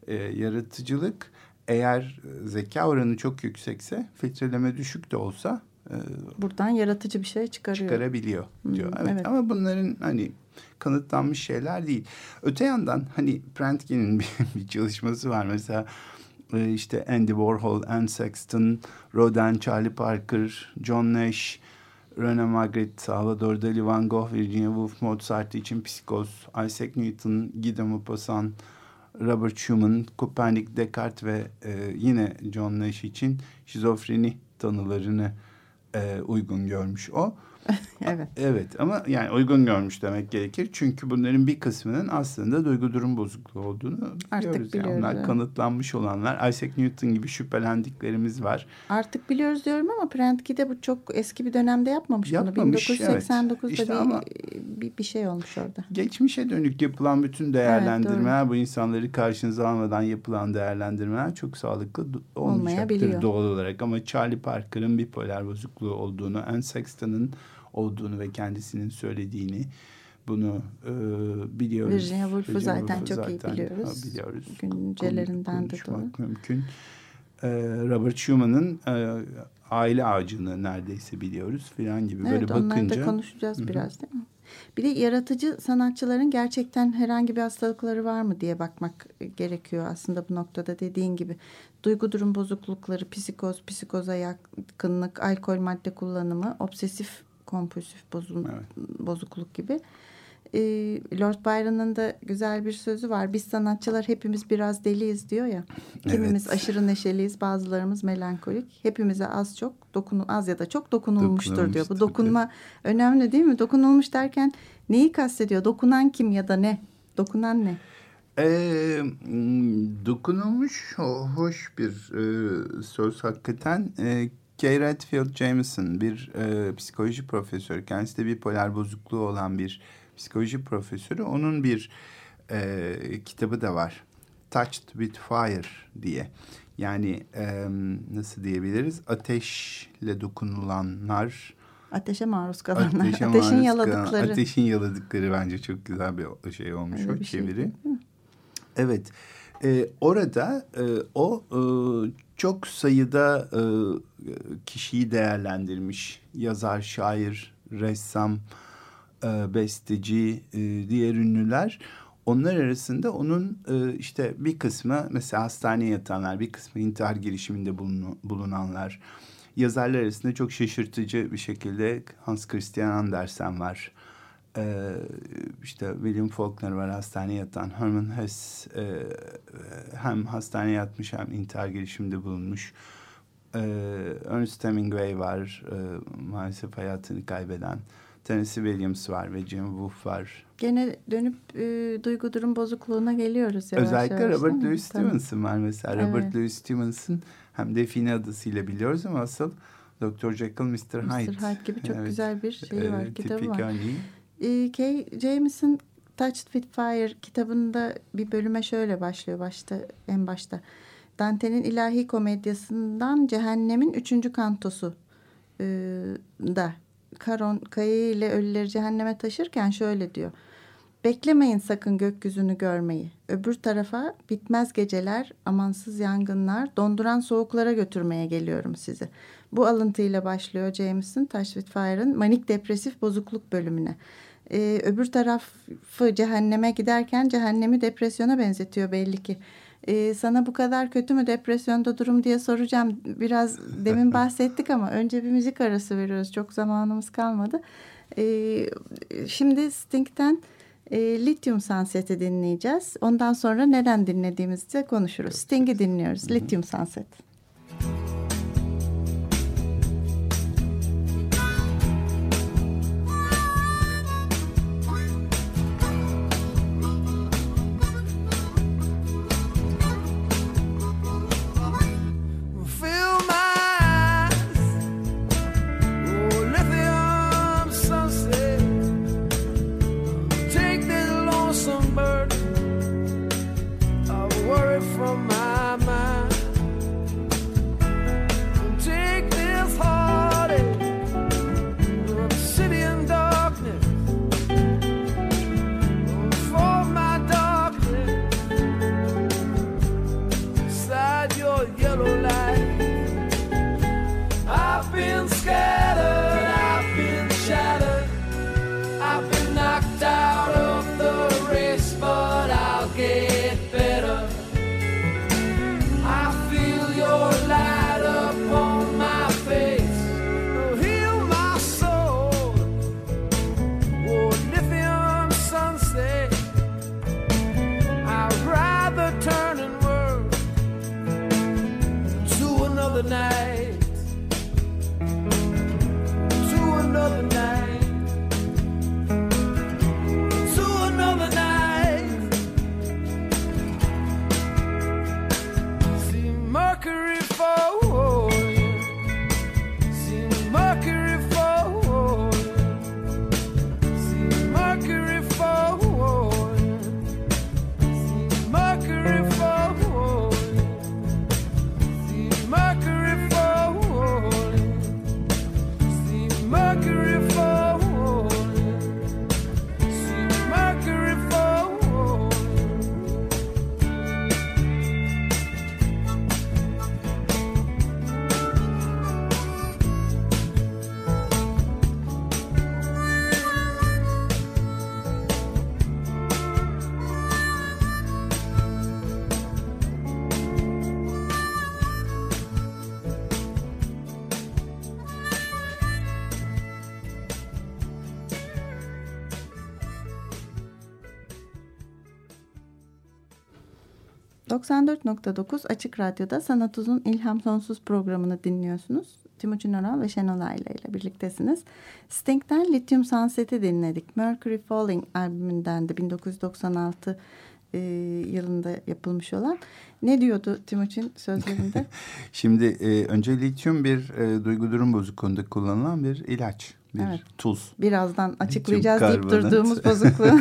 e, yaratıcılık eğer e, zeka oranı çok yüksekse filtreleme düşük de olsa e, Buradan yaratıcı bir şey çıkarıyor. çıkarabiliyor diyor. Hmm, evet, evet. ama bunların hani kanıtlanmış şeyler değil. Öte yandan hani Prentke'nin bir, bir çalışması var mesela e, işte Andy Warhol, Anne Sexton, Rodin, Charlie Parker, John Nash, Rene Magritte, Salvador Dali, Van Gogh, Virginia Woolf, Mozart için psikoz, Isaac Newton, Guy de Maupassant, Robert Schumann, Kopernik, Descartes ve e, yine John Nash için şizofreni tanılarını e, uygun görmüş o. Evet. Evet ama yani uygun görmüş demek gerekir. Çünkü bunların bir kısmının aslında duygu durum bozukluğu olduğunu Artık biliyoruz. Yani biliyoruz, onlar evet. kanıtlanmış olanlar. Isaac Newton gibi şüphelendiklerimiz var. Artık biliyoruz diyorum ama Prentke'de bu çok eski bir dönemde yapmamış, Yapmamış, bunu. 1989'da evet. İşte bir, ama- bir, bir şey olmuş orada. Geçmişe dönük yapılan bütün değerlendirmeler, bu insanları karşınıza almadan yapılan değerlendirmeler çok sağlıklı olmayacaktır doğal olarak. Ama Charlie Parker'ın bipolar bozukluğu olduğunu, Anne Sexton'ın olduğunu ve kendisinin söylediğini bunu e, biliyoruz. Virginia Woolf'u zaten Woolf'u çok iyi zaten, biliyoruz. ha, biliyoruz. Güncelerinden de Konuşmak mümkün. E, Robert Schumann'ın e, aile ağacını neredeyse biliyoruz filan gibi Evet böyle onları bakınca. da konuşacağız biraz değil mi? Bir de yaratıcı sanatçıların gerçekten herhangi bir hastalıkları var mı diye bakmak gerekiyor aslında bu noktada dediğin gibi. Duygu durum bozuklukları, psikoz, psikoza yakınlık, alkol madde kullanımı, obsesif kompulsif bozun, bozukluk gibi. Ee, Lord Byron'ın da güzel bir sözü var. Biz sanatçılar hepimiz biraz deliyiz diyor ya. Kimimiz Evet. aşırı neşeliyiz, bazılarımız melankolik. Hepimize az çok dokunu az ya da çok dokunulmuştur diyor. Bu Dokunulmuştur, dokunma önemli değil mi? Dokunulmuş derken neyi kastediyor? Dokunan kim ya da ne? Dokunan ne? M, dokunulmuş hoş bir e, söz hakikaten. E, Kay Redfield Jameson bir e, psikoloji profesörü. Kendisi de bipolar bozukluğu olan bir psikoloji profesörü. Onun bir e, kitabı da var. Touched with Fire diye. Yani e, nasıl diyebiliriz? Ateşle dokunulanlar, Ateşe maruz kalanlar. Ateşe Ateşin maruz yaladıkları. kalan- ateşin yaladıkları bence çok güzel bir şey olmuş Öyle o şey çeviri. mi? evet. Ee, orada e, o e, çok sayıda e, kişiyi değerlendirmiş. Yazar, şair, ressam, e, besteci, e, diğer ünlüler. Onlar arasında onun e, işte bir kısmı mesela hastaneye yatanlar, bir kısmı intihar girişiminde bulunu- bulunanlar. Yazarlar arasında çok şaşırtıcı bir şekilde Hans Christian Andersen var. Ee, işte William Faulkner var hastaneye yatan. Herman Hesse e, hem hastaneye yatmış hem intihar girişiminde bulunmuş. Ee, Ernest Hemingway var e, maalesef hayatını kaybeden. Tennessee Williams var ve Jim Wolfe var. Gene dönüp e, duygu durum bozukluğuna geliyoruz yavaş Özellikle yavaş, Robert? Louis. Stevenson var mesela. Robert Evet. Louis Stevenson hem Define adısıyla biliyoruz ama asıl Dr. Jekyll, Mr. Hyde. Mr. Hyde gibi çok Evet. güzel bir şey var, Ee, kitabı var. örneği. E, Kay Jameson Touched with Fire kitabında bir bölüme şöyle başlıyor başta en başta. Dante'nin ilahi komedyasından Cehennem'in üçüncü kantosu e, da Karon kayı ile ölüleri cehenneme taşırken şöyle diyor. Beklemeyin sakın gökyüzünü görmeyi. Öbür tarafa bitmez geceler, amansız yangınlar, donduran soğuklara götürmeye geliyorum sizi. Bu alıntıyla başlıyor Jameson Touch with Fire'ın manik depresif bozukluk bölümüne. Ee, öbür tarafı cehenneme giderken cehennemi depresyona benzetiyor belli ki. Ee, sana bu kadar kötü mü depresyonda durum diye soracağım. Biraz demin bahsettik ama önce bir müzik arası veriyoruz. Çok zamanımız kalmadı. Ee, şimdi Sting'den e, Lithium Sunset'i dinleyeceğiz. Ondan sonra neden dinlediğimizi de konuşuruz. Sting'i dinliyoruz. Lithium Sunset. 94.9 Açık Radyo'da Sanat Uzun İlham Sonsuz programını dinliyorsunuz. Timuçin Oral ve Şenol Ayla ile birliktesiniz. Sting'den Lithium Sunset'i dinledik. Mercury Falling albümünden de 1996 e, yılında yapılmış olan. Ne diyordu Timuçin sözlerinde? Şimdi e, önce lityum bir e, duygu durum bozukluğunda kullanılan bir ilaç. Bir Evet. tuz. Birazdan açıklayacağız deyip durduğumuz bozukluğu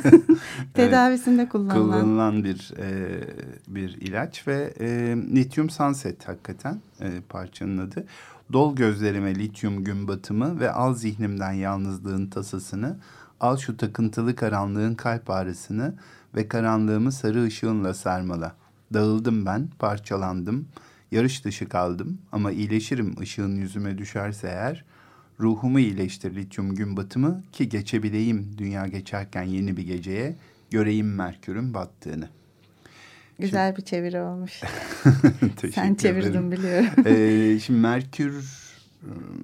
tedavisinde kullanılan. kullanılan bir e, bir ilaç ve e, lityum sunset hakikaten e, parçanın adı. Dol gözlerime lityum gün batımı ve al zihnimden yalnızlığın tasasını, al şu takıntılı karanlığın kalp ağrısını ve karanlığımı sarı ışığınla sarmala. Dağıldım ben, parçalandım, yarış dışı kaldım ama iyileşirim ışığın yüzüme düşerse eğer. Ruhumu iyileştir lityum gün batımı ki geçebileyim dünya geçerken yeni bir geceye göreyim Merkür'ün battığını. Güzel bir çeviri olmuş. Sen çevirdin biliyorum. Ee, şimdi Merkür,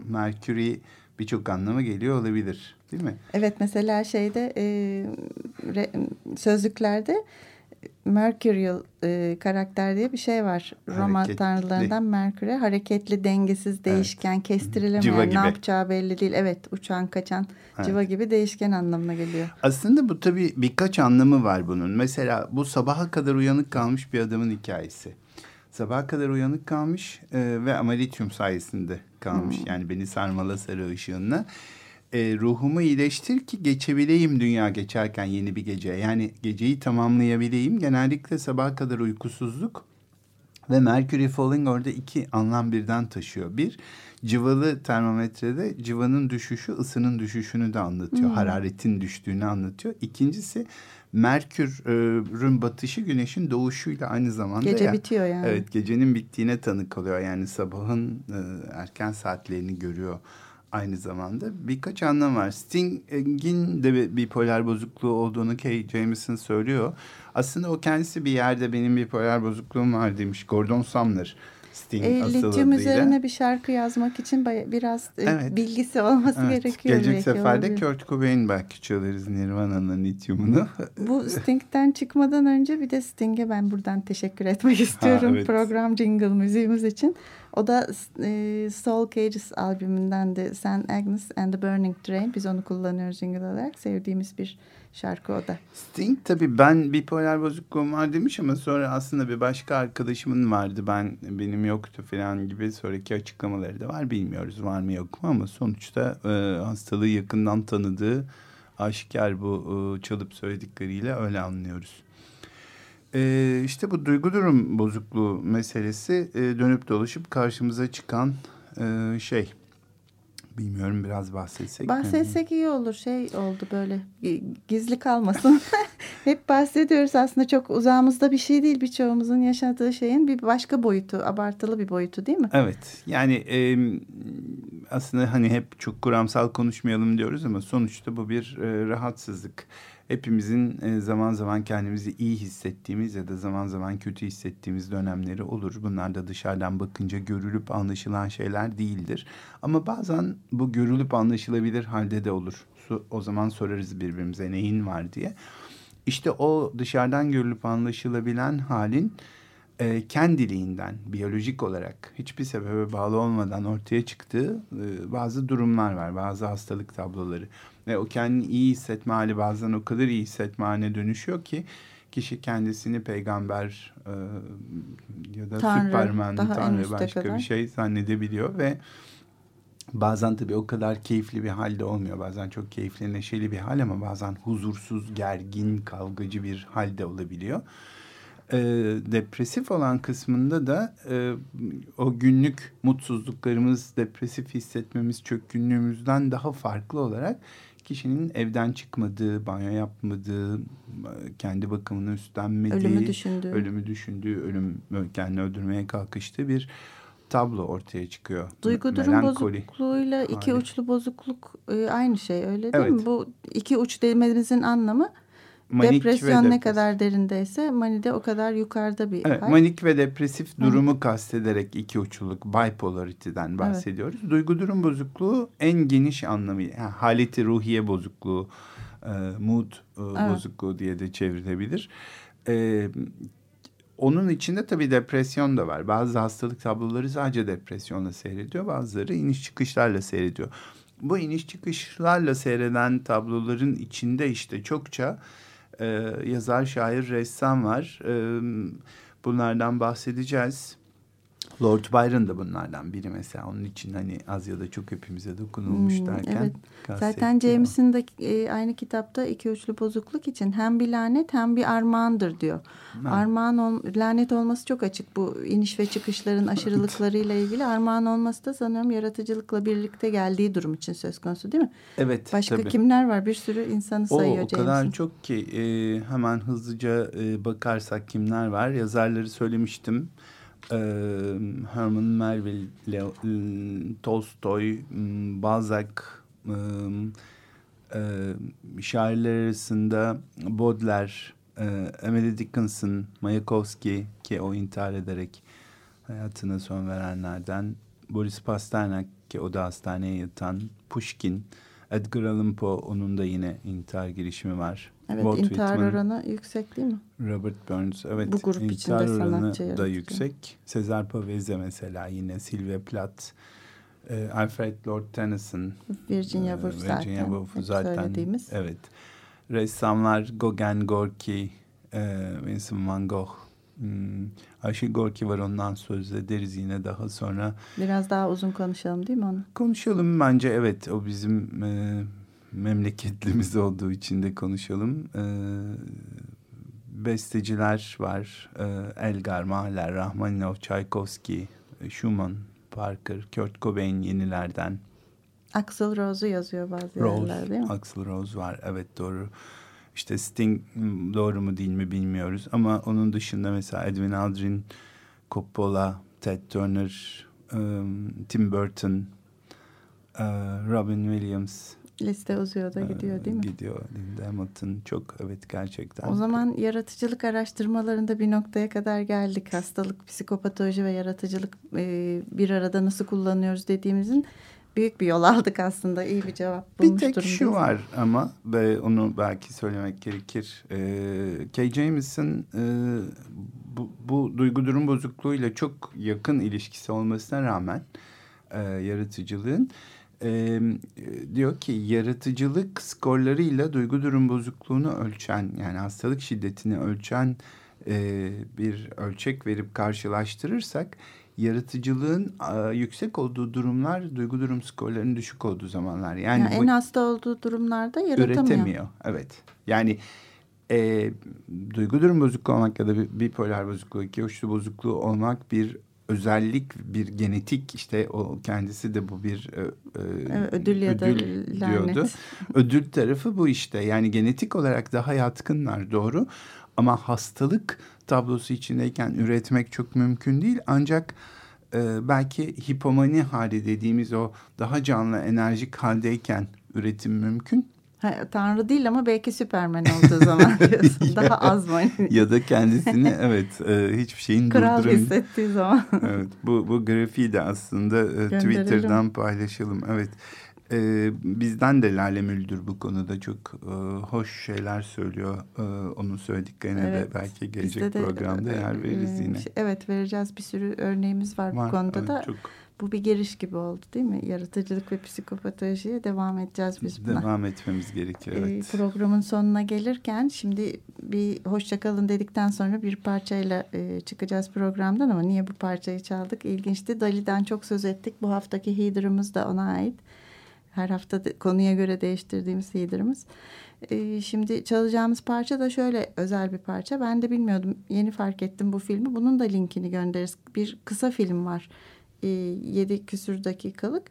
Merkür'ü birçok anlama geliyor olabilir değil mi? Evet mesela şeyde e, re- sözlüklerde Mercurial e, karakter diye bir şey var. Roma Hareketli. tanrılarından Merkür'e hareketli, dengesiz, değişken, kestirilemeyen, Civa ne yapacağı belli değil. Evet uçan kaçan Evet. civa gibi değişken anlamına geliyor. Aslında bu tabii birkaç anlamı var bunun. Mesela bu sabaha kadar uyanık kalmış bir adamın hikayesi. Sabaha kadar uyanık kalmış e, ve ama lityum sayesinde kalmış. Yani beni sarmala sarı ışığınla. E, ruhumu iyileştir ki geçebileyim dünya geçerken yeni bir gece. Yani geceyi tamamlayabileyim. Genellikle sabaha kadar uykusuzluk ve Mercury Falling orada iki anlam birden taşıyor. Bir, civalı termometrede civanın düşüşü ısının düşüşünü de anlatıyor. Hararetin düştüğünü anlatıyor. İkincisi Merkür'ün batışı güneşin doğuşuyla aynı zamanda. Gece ya. bitiyor yani. Evet gecenin bittiğine tanık oluyor. Yani sabahın e, erken saatlerini görüyor aynı zamanda. Birkaç anlam var. Sting'in de bir bipolar bozukluğu olduğunu Kay Jameson söylüyor. Aslında o kendisi bir yerde benim bipolar bozukluğum var demiş. Gordon Sumner. Sting E, asıl lityum üzerine bir şarkı yazmak için biraz e, Evet. bilgisi olması Evet, gerekiyor. Gelecek seferde olabilir. Kurt Cobain belki çalarız Nirvana'nın lityumunu. Bu Sting'den çıkmadan önce bir de Sting'e ben buradan teşekkür etmek istiyorum evet. program jingle müziğimiz için. O da e, Soul Cages albümünden de Sen Agnes and the Burning Train. Biz onu kullanıyoruz jingle olarak. Sevdiğimiz bir şarkı o da. Sting tabii ben bipolar bozukluğum var demiş ama sonra aslında bir başka arkadaşımın vardı. Ben benim yoktu falan gibi sonraki açıklamaları da var. Bilmiyoruz var mı yok mu ama sonuçta e, hastalığı yakından tanıdığı aşikar bu e, çalıp söyledikleriyle öyle anlıyoruz. E, işte bu duygu durum bozukluğu meselesi e, dönüp dolaşıp karşımıza çıkan e, şey. Bilmiyorum biraz bahsetsek. mi? Bahsetsek iyi olur. Şey oldu böyle gi- gizli kalmasın. Hep bahsediyoruz aslında çok uzağımızda bir şey değil. Birçoğumuzun yaşadığı şeyin bir başka boyutu, abartılı bir boyutu değil mi? Evet yani e, aslında hani hep çok kuramsal konuşmayalım diyoruz ama sonuçta bu bir e, rahatsızlık. Hepimizin e, zaman zaman kendimizi iyi hissettiğimiz ya da zaman zaman kötü hissettiğimiz dönemleri olur. Bunlar da dışarıdan bakınca görülüp anlaşılan şeyler değildir. Ama bazen bu görülüp anlaşılabilir halde de olur. O zaman sorarız birbirimize neyin var diye. İşte o dışarıdan görülüp anlaşılabilen halin e, kendiliğinden biyolojik olarak hiçbir sebebe bağlı olmadan ortaya çıktığı e, bazı durumlar var. Bazı hastalık tabloları. Ve o kendini iyi hissetme hali bazen o kadar iyi hissetme haline dönüşüyor ki kişi kendisini peygamber e, ya da Tanrı, en tanrı başka kadar. bir şey zannedebiliyor ve Bazen tabii o kadar keyifli bir halde olmuyor. Bazen çok keyifli, neşeli bir hal ama bazen huzursuz, gergin, kavgacı bir halde olabiliyor. Ee, depresif olan kısmında da e, o günlük mutsuzluklarımız, depresif hissetmemiz, çökkünlüğümüzden daha farklı olarak kişinin evden çıkmadığı, banyo yapmadığı, kendi bakımını üstlenmediği, Ölümü düşündüğü. ölümü düşündüğü, ölüm kendini öldürmeye kalkıştığı bir tablo ortaya çıkıyor. Duygu durum Melankoli bozukluğuyla iki uçlu bozukluk e, aynı şey öyle değil Evet. mi? Bu iki uç dememizin anlamı Manik ve depresyon ne depresif. kadar derindeyse manide o kadar yukarıda bir Evet, hal. manik ve depresif durumu kastederek iki uçluluk, bipolarity'den bahsediyoruz. Duygu durum bozukluğu en geniş anlamı, yani haleti ruhiye bozukluğu, e, mood e, Evet. bozukluğu diye de çevrilebilir. E, onun içinde tabii depresyon da var. Bazı hastalık tabloları sadece depresyonla seyrediyor. Bazıları iniş çıkışlarla seyrediyor. Bu iniş çıkışlarla seyreden tabloların içinde işte çokça yazar, şair, ressam var. Bunlardan bahsedeceğiz. Lord Byron da bunlardan biri mesela. Onun için hani az ya da çok hepimize dokunulmuş Hmm, derken. evet. Zaten. James'in de e, aynı kitapta iki uçlu bozukluk için hem bir lanet hem bir armağandır diyor. Ha. Armağan ol, lanet olması çok açık bu iniş ve çıkışların aşırılıklarıyla ilgili. Armağan olması da sanıyorum yaratıcılıkla birlikte geldiği durum için söz konusu değil mi? Evet Başka tabii. kimler var? Bir sürü insanı O, sayıyor o kadar James'in. çok ki e, hemen hızlıca e, bakarsak kimler var? Yazarları söylemiştim. E, Herman Melville, Leo, Tolstoy, Balzac, e, e, şairler arasında Baudelaire, Emily Dickinson, Mayakovsky ki o intihar ederek hayatına son verenlerden, Boris Pasternak ki o da hastaneye yatan, Pushkin, Edgar Allan Poe onun da yine intihar girişimi var. Evet Walt intihar Whitman, oranı yüksek değil mi? Robert Burns evet. Bu grup içinde intihar oranı sanatçı da yüksek. Cesar Pavese mesela yine Sylvia Plath, e, Alfred Lord Tennyson, Virginia ee, Woolf Virginia zaten. Woolf hep zaten. söylediğimiz. Evet. Ressamlar Gauguin, Gorki, e, Vincent van Gogh. Hmm, Ayşe Gorki var ondan söz ederiz yine daha sonra. Biraz daha uzun konuşalım değil mi onu? Konuşalım bence evet o bizim e, memleketlimiz olduğu için de konuşalım. E, besteciler var. E, Elgar, Mahler, Rahmaninov, Tchaikovsky, e, Schumann, Parker, Kurt Cobain yenilerden. Axl Rose'u yazıyor bazı Rose, yerler değil mi? Axl Rose var. Evet doğru. İşte Sting doğru mu değil mi bilmiyoruz. Ama onun dışında mesela Edwin Aldrin, Coppola, Ted Turner, um, Tim Burton, e, Robin Williams. Liste uzuyor da gidiyor değil mi? Gidiyor. Linda Hamilton çok evet gerçekten. O zaman yaratıcılık araştırmalarında bir noktaya kadar geldik. Hastalık, psikopatoloji ve yaratıcılık e, bir arada nasıl kullanıyoruz dediğimizin büyük bir yol aldık aslında. İyi bir cevap bulmuş Bir tek durumdayız. şu var ama ve onu belki söylemek gerekir. Ee, Kay James'in e, bu, bu duygu durum bozukluğuyla çok yakın ilişkisi olmasına rağmen e, yaratıcılığın e, diyor ki yaratıcılık skorlarıyla duygu durum bozukluğunu ölçen yani hastalık şiddetini ölçen e, bir ölçek verip karşılaştırırsak yaratıcılığın e, yüksek olduğu durumlar duygu durum skorlarının düşük olduğu zamanlar. Yani, Yani en hasta olduğu durumlarda yaratamıyor. üretemiyor. Evet. Yani e, duygu durum bozukluğu olmak ya da bipolar bozukluğu, iki uçlu bozukluğu olmak bir özellik, bir genetik işte o kendisi de bu bir e, e, ödül ya da ödül lanet. diyordu. Ödül tarafı bu işte. Yani genetik olarak daha yatkınlar doğru. Ama hastalık tablosu içindeyken üretmek çok mümkün değil. Ancak e, belki hipomani hali dediğimiz o daha canlı enerjik haldeyken üretim mümkün. Ha, Tanrı değil ama belki Süpermen olduğu zaman diyorsun. Daha az mı? ya da kendisini evet e, hiçbir şeyin Kral hissettiği zaman. evet bu bu grafiği de aslında e. Twitter'dan paylaşalım. Evet. E, bizden de Lale Müldür bu konuda çok e, hoş şeyler söylüyor. E, onun söylediklerine Evet, de belki gelecek Bizde de, programda yer veririz e, yine. şey- Evet vereceğiz bir sürü örneğimiz var, Var, bu konuda evet, da. çok Bu bir giriş gibi oldu değil mi? Yaratıcılık ve psikopatolojiye devam edeceğiz biz buna. devam etmemiz gerekiyor. Ee, Evet. programın sonuna gelirken şimdi bir hoşçakalın dedikten sonra bir parçayla e, çıkacağız programdan ama niye bu parçayı çaldık? İlginçti. Dali'den çok söz ettik. Bu haftaki Heather'ımız da ona ait. Her hafta de- konuya göre değiştirdiğimiz Heather'ımız. Ee, şimdi çalacağımız parça da şöyle özel bir parça. Ben de bilmiyordum. Yeni fark ettim bu filmi. Bunun da linkini göndeririz. Bir kısa film var. Ee, yedi küsür dakikalık.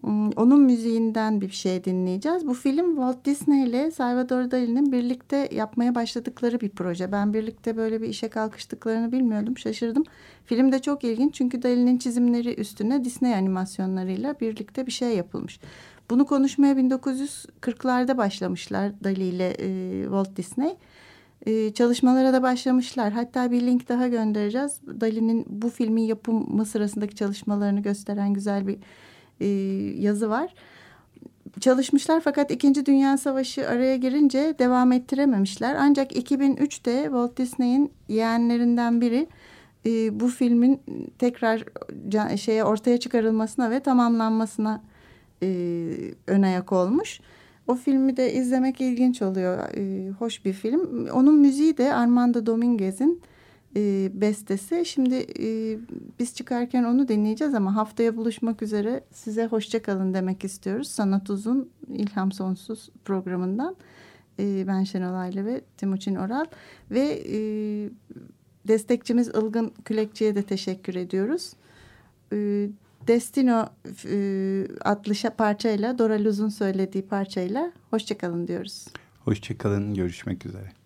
Hmm, Onun müziğinden bir şey dinleyeceğiz. Bu film Walt Disney ile Salvador Dali'nin birlikte yapmaya başladıkları bir proje. Ben birlikte böyle bir işe kalkıştıklarını bilmiyordum. Şaşırdım. Film de çok ilginç çünkü Dali'nin çizimleri üstüne Disney animasyonlarıyla birlikte bir şey yapılmış. Bunu konuşmaya 1940'larda başlamışlar Dali ile e, Walt Disney. E, çalışmalara da başlamışlar. Hatta bir link daha göndereceğiz. Dali'nin bu filmin yapımı sırasındaki çalışmalarını gösteren güzel bir e, yazı var. çalışmışlar fakat İkinci Dünya Savaşı araya girince devam ettirememişler. Ancak 2003'te Walt Disney'in yeğenlerinden biri e, bu filmin tekrar can, şeye ortaya çıkarılmasına ve tamamlanmasına e, ön ayak olmuş. O filmi de izlemek ilginç oluyor. E, hoş bir film. Onun müziği de Armando Dominguez'in e, bestesi. Şimdi e, biz çıkarken onu dinleyeceğiz ama haftaya buluşmak üzere size hoşçakalın demek istiyoruz. Sanat Uzun, İlham Sonsuz programından. E, ben Şenol Ayla ve Timuçin Oral. Ve e, destekçimiz Ilgın Külekçi'ye de teşekkür ediyoruz. E, Destino e, adlı parçayla, Dora Luz'un söylediği parçayla hoşçakalın diyoruz. Hoşçakalın, görüşmek üzere.